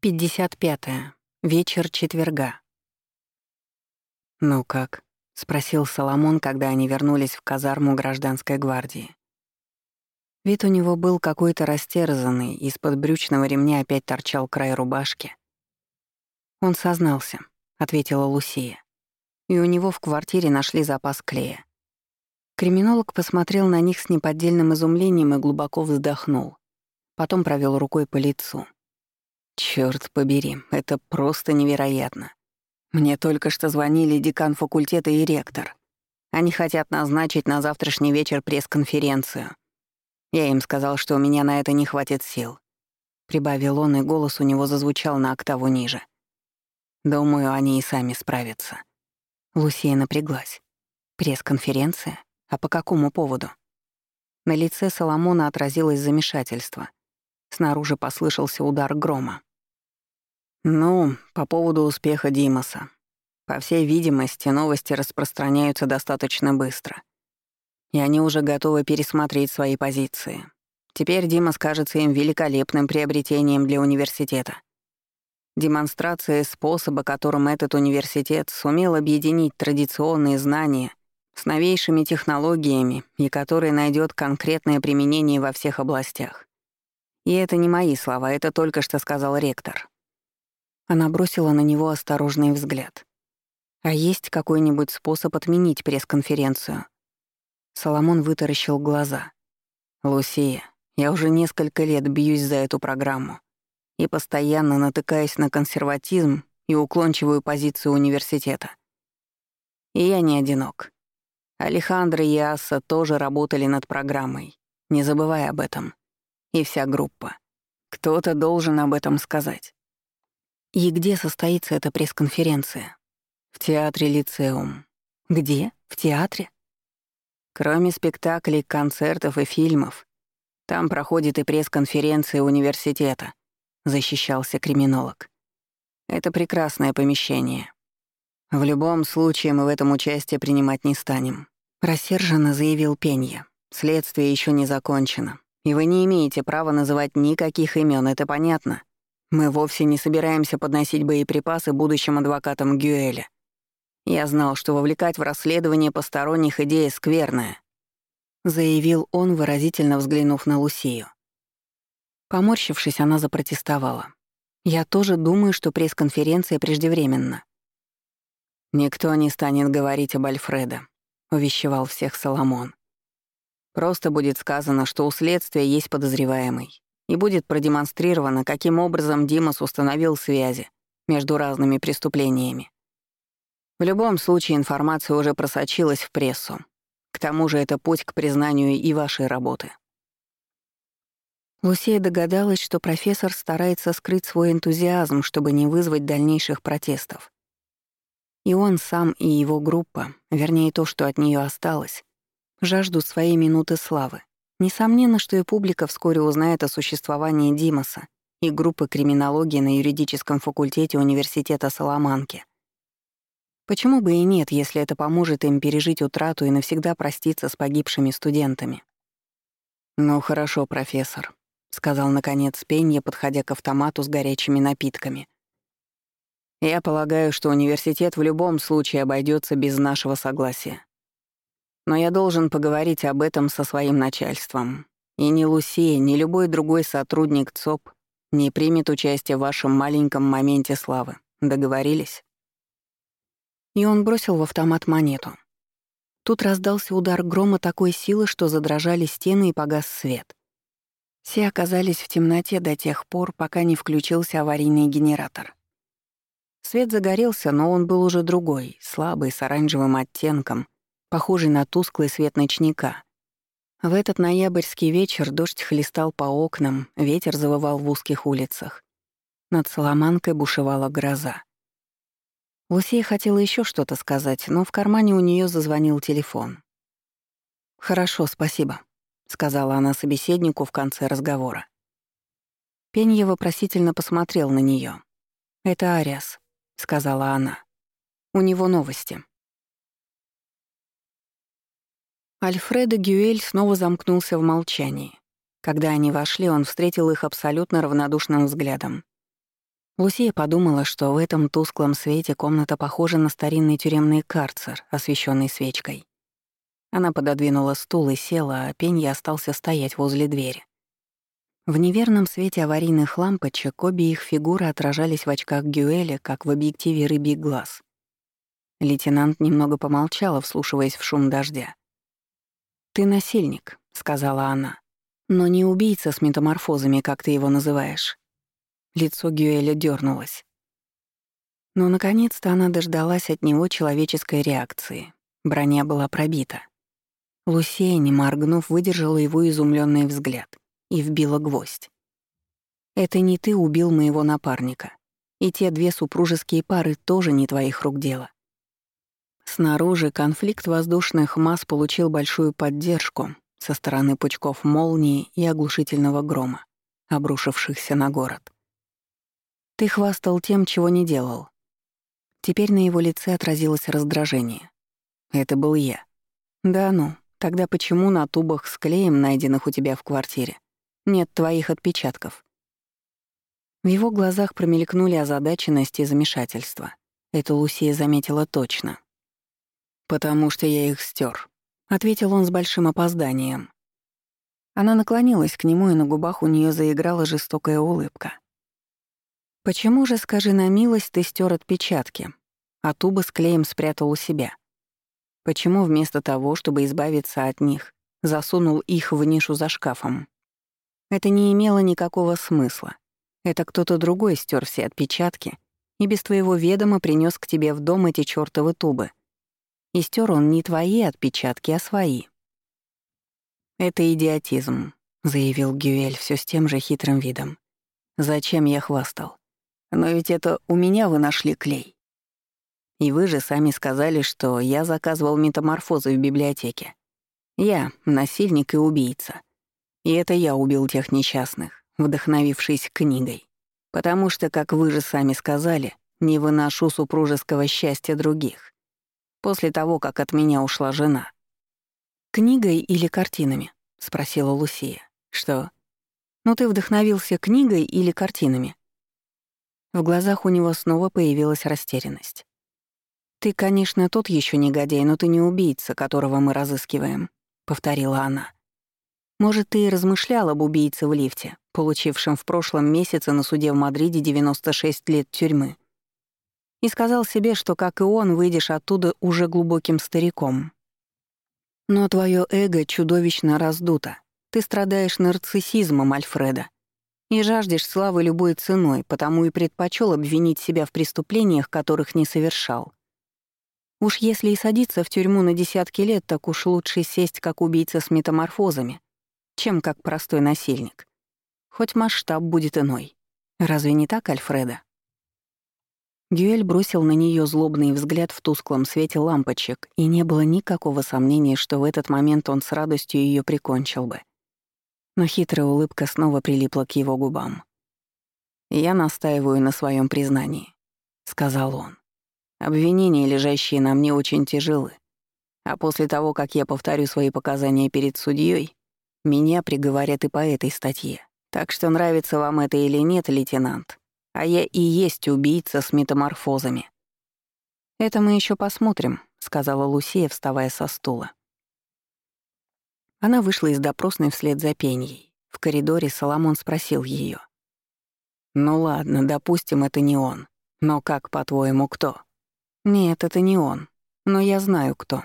55. -е. Вечер четверга. «Ну как?» — спросил Соломон, когда они вернулись в казарму гражданской гвардии. Вид у него был какой-то растерзанный, из-под брючного ремня опять торчал край рубашки. «Он сознался», — ответила Лусия. «И у него в квартире нашли запас клея». Криминолог посмотрел на них с неподдельным изумлением и глубоко вздохнул. Потом провел рукой по лицу. Черт побери, это просто невероятно. Мне только что звонили декан факультета и ректор. Они хотят назначить на завтрашний вечер пресс-конференцию. Я им сказал, что у меня на это не хватит сил. Прибавил он, и голос у него зазвучал на октаву ниже. Думаю, они и сами справятся. Лусия напряглась. Пресс-конференция? А по какому поводу? На лице Соломона отразилось замешательство. Снаружи послышался удар грома. Ну, по поводу успеха Димаса. По всей видимости, новости распространяются достаточно быстро. И они уже готовы пересмотреть свои позиции. Теперь Димас кажется им великолепным приобретением для университета. Демонстрация способа, которым этот университет сумел объединить традиционные знания с новейшими технологиями и который найдет конкретное применение во всех областях. И это не мои слова, это только что сказал ректор. Она бросила на него осторожный взгляд. «А есть какой-нибудь способ отменить пресс-конференцию?» Соломон вытаращил глаза. «Лусия, я уже несколько лет бьюсь за эту программу и постоянно натыкаюсь на консерватизм и уклончивую позицию университета. И я не одинок. Алехандро и Асса тоже работали над программой, не забывай об этом. И вся группа. Кто-то должен об этом сказать. И где состоится эта пресс-конференция? В театре Лицеум. Где? В театре? Кроме спектаклей, концертов и фильмов, там проходит и пресс-конференция университета, защищался криминолог. Это прекрасное помещение. В любом случае мы в этом участие принимать не станем, рассерженно заявил Пенья. Следствие еще не закончено, и вы не имеете права называть никаких имен, это понятно? Мы вовсе не собираемся подносить боеприпасы будущим адвокатам Гюэля. Я знал, что вовлекать в расследование посторонних идея скверная», — заявил он, выразительно взглянув на Лусию. Поморщившись, она запротестовала. «Я тоже думаю, что пресс-конференция преждевременна». «Никто не станет говорить об Альфредо», — увещевал всех Соломон. «Просто будет сказано, что у следствия есть подозреваемый и будет продемонстрировано, каким образом Димас установил связи между разными преступлениями. В любом случае информация уже просочилась в прессу. К тому же это путь к признанию и вашей работы. Лусия догадалась, что профессор старается скрыть свой энтузиазм, чтобы не вызвать дальнейших протестов. И он сам, и его группа, вернее то, что от нее осталось, жаждут своей минуты славы. Несомненно, что и публика вскоре узнает о существовании Димаса и группы криминологии на юридическом факультете Университета Соломанки. Почему бы и нет, если это поможет им пережить утрату и навсегда проститься с погибшими студентами? «Ну хорошо, профессор», — сказал наконец Пенья, подходя к автомату с горячими напитками. «Я полагаю, что университет в любом случае обойдется без нашего согласия. Но я должен поговорить об этом со своим начальством. И ни Лусия, ни любой другой сотрудник ЦОП не примет участие в вашем маленьком моменте славы. Договорились?» И он бросил в автомат монету. Тут раздался удар грома такой силы, что задрожали стены и погас свет. Все оказались в темноте до тех пор, пока не включился аварийный генератор. Свет загорелся, но он был уже другой, слабый, с оранжевым оттенком — похожий на тусклый свет ночника. В этот ноябрьский вечер дождь хлестал по окнам, ветер завывал в узких улицах. Над Соломанкой бушевала гроза. Лусия хотела еще что-то сказать, но в кармане у нее зазвонил телефон. «Хорошо, спасибо», — сказала она собеседнику в конце разговора. Пенья вопросительно посмотрел на нее. «Это Ариас», — сказала она. «У него новости». Альфредо Гюэль снова замкнулся в молчании. Когда они вошли, он встретил их абсолютно равнодушным взглядом. Лусия подумала, что в этом тусклом свете комната похожа на старинный тюремный карцер, освещенный свечкой. Она пододвинула стул и села, а Пенья остался стоять возле двери. В неверном свете аварийных лампочек обе их фигуры отражались в очках Гюэля, как в объективе рыбий глаз. Лейтенант немного помолчала, вслушиваясь в шум дождя. «Ты насильник», — сказала она. «Но не убийца с метаморфозами, как ты его называешь». Лицо Гюэля дернулось. Но наконец-то она дождалась от него человеческой реакции. Броня была пробита. Лусея, не моргнув, выдержала его изумленный взгляд и вбила гвоздь. «Это не ты убил моего напарника. И те две супружеские пары тоже не твоих рук дело». Снаружи конфликт воздушных масс получил большую поддержку со стороны пучков молнии и оглушительного грома, обрушившихся на город. «Ты хвастал тем, чего не делал». Теперь на его лице отразилось раздражение. «Это был я». «Да ну, тогда почему на тубах с клеем, найденных у тебя в квартире, нет твоих отпечатков. В его глазах промелькнули озадаченность и замешательство. Это Лусия заметила точно. «Потому что я их стер, ответил он с большим опозданием. Она наклонилась к нему, и на губах у нее заиграла жестокая улыбка. «Почему же, скажи на милость, ты стер отпечатки, а тубы с клеем спрятал у себя? Почему вместо того, чтобы избавиться от них, засунул их в нишу за шкафом?» Это не имело никакого смысла. Это кто-то другой стер все отпечатки и без твоего ведома принес к тебе в дом эти чёртовы тубы. И стер он не твои отпечатки, а свои. «Это идиотизм», — заявил Гюэль все с тем же хитрым видом. «Зачем я хвастал? Но ведь это у меня вы нашли клей. И вы же сами сказали, что я заказывал метаморфозы в библиотеке. Я — насильник и убийца. И это я убил тех несчастных, вдохновившись книгой. Потому что, как вы же сами сказали, не выношу супружеского счастья других. После того, как от меня ушла жена. «Книгой или картинами?» — спросила Лусия. «Что? Ну ты вдохновился книгой или картинами?» В глазах у него снова появилась растерянность. «Ты, конечно, тот еще негодяй, но ты не убийца, которого мы разыскиваем», — повторила она. Может, ты и размышлял об убийце в лифте, получившем в прошлом месяце на суде в Мадриде 96 лет тюрьмы. И сказал себе, что, как и он, выйдешь оттуда уже глубоким стариком. Но твое эго чудовищно раздуто. Ты страдаешь нарциссизмом, Альфреда. И жаждешь славы любой ценой, потому и предпочел обвинить себя в преступлениях, которых не совершал. Уж если и садиться в тюрьму на десятки лет, так уж лучше сесть как убийца с метаморфозами, чем как простой насильник. Хоть масштаб будет иной. Разве не так, Альфреда? Гюэль бросил на нее злобный взгляд в тусклом свете лампочек, и не было никакого сомнения, что в этот момент он с радостью ее прикончил бы. Но хитрая улыбка снова прилипла к его губам. «Я настаиваю на своем признании», — сказал он. «Обвинения, лежащие на мне, очень тяжелы. А после того, как я повторю свои показания перед судьей, меня приговорят и по этой статье. Так что нравится вам это или нет, лейтенант, а я и есть убийца с метаморфозами». «Это мы еще посмотрим», — сказала Лусия, вставая со стула. Она вышла из допросной вслед за Пеньей. В коридоре Соломон спросил ее: «Ну ладно, допустим, это не он. Но как, по-твоему, кто?» «Нет, это не он. Но я знаю, кто».